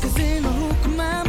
casino, hook my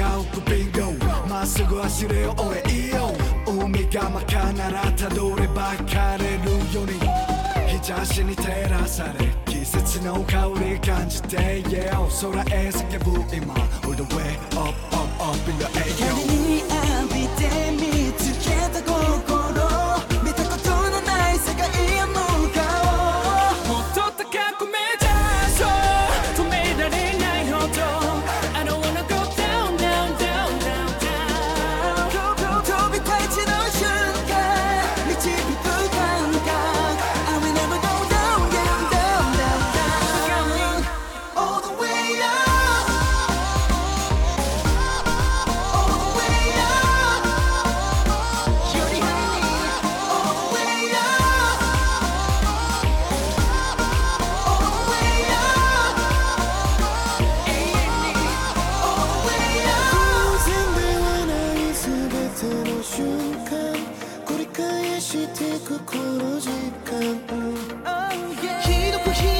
が奥ビンゴ。まっすぐ走れよ俺いいよ。海がまかならたどればかれるように。日差しに照らされ季節の香り感じて Yeah 空へ叫ぶ今。All the way up up up in the air 光に浴びてみしてくこ時間、ひどくひどく